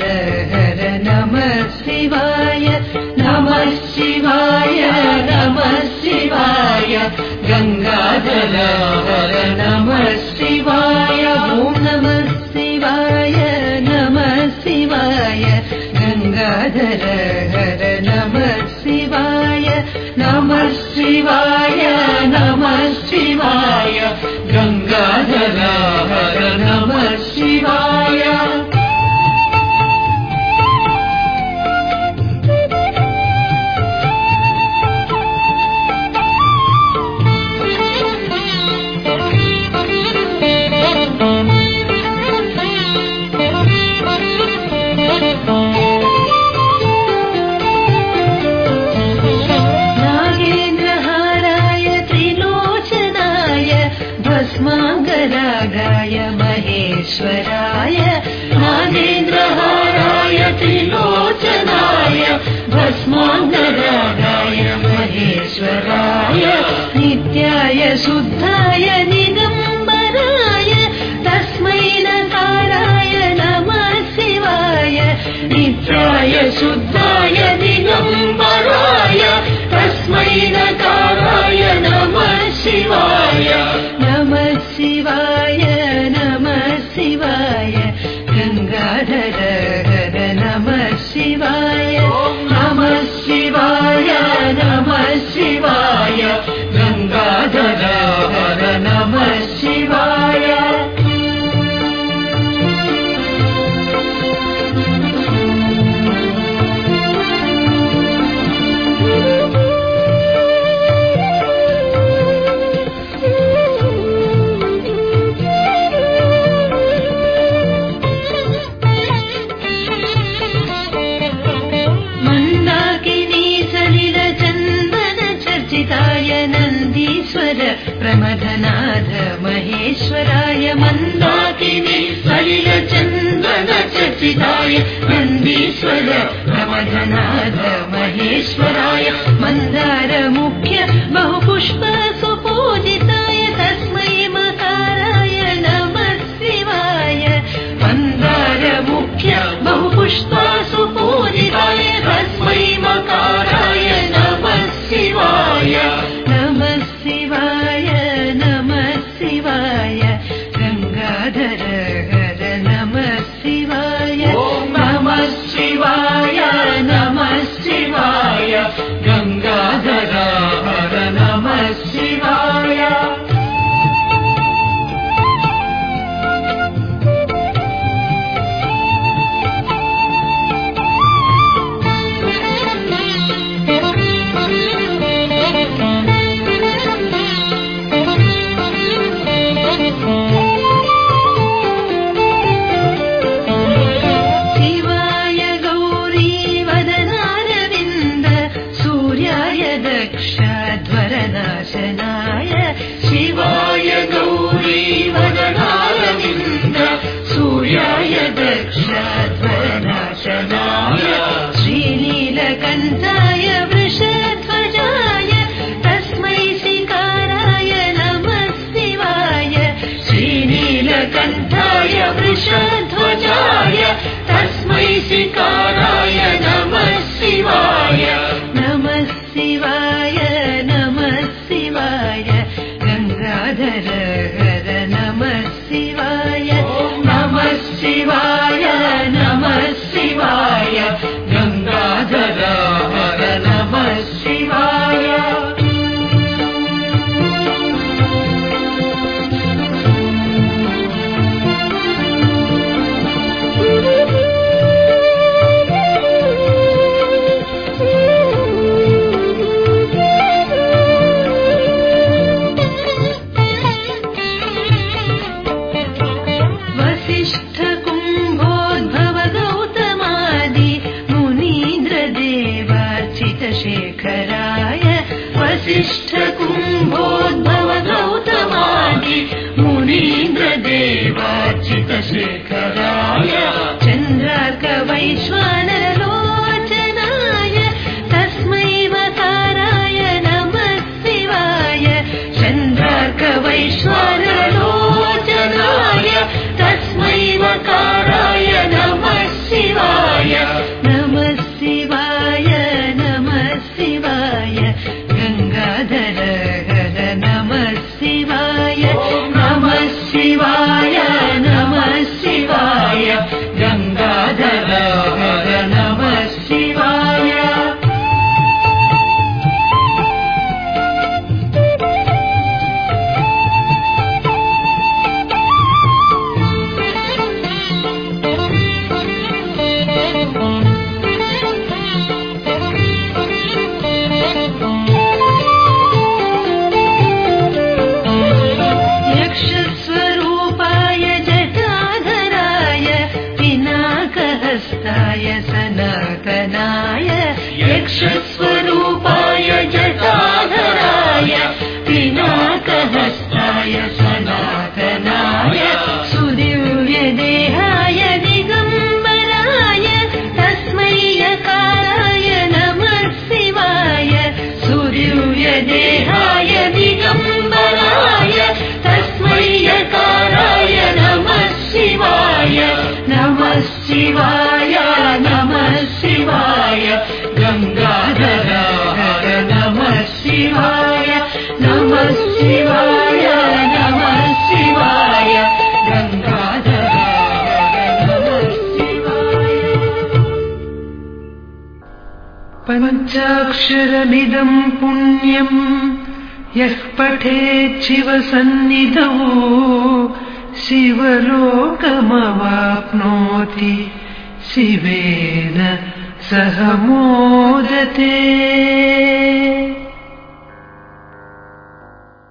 हर नम शिवाय नम शिवाय नम शिवाय गङ्गा हर नम शिवाय ॐ नम शिवाय नम शिवाय गङ्गा हर नम शिवाय नम शिवाय नम शिवाय गङ्गा हर नम शिवाय। भस्माङ्गरागाय महेश्वराय नागेन्द्रहाराय त्रिलोचनाय भस्माङ्गरागाय महेश्वराय नित्याय शुद्धाय निगम्बराय तस्मै नकाराय नमः शिवाय नित्याय शुद्धाय दिगम्बराय तस्मै नकाराय प्रमथनाथ महेश्वराय मन्दाकिनी सलिल चन्दन चर्चिताय नन्दीश्वर प्रमथनाथ महेश्वराय मन्दार मुख्य बहुपुष्प वृषध्वजाय तस्मै शिकाराय नमः शिवाय। नमः शिवाय नमः शिवाय गङ्गाधर वसिष्ठ कुम्भोद्भव गौतमादि मुनीन्द्रदेवार्चित हस्ताय सनातनाय यक्षस्वरूपाय जटाधराय पिनाकहस्ताय सनातनाय सूर्य देहाय तस्मै यकाराय नमः शिवाय सूर्य देहाय तस्मै यकाराय नमः शिवाय नमः शिवाय। पञ्चाक्षरमिदम् पुण्यम् यः पठेच्छिवसन्निधौ शिवलोकमवाप्नोति शिवेन सह मोदते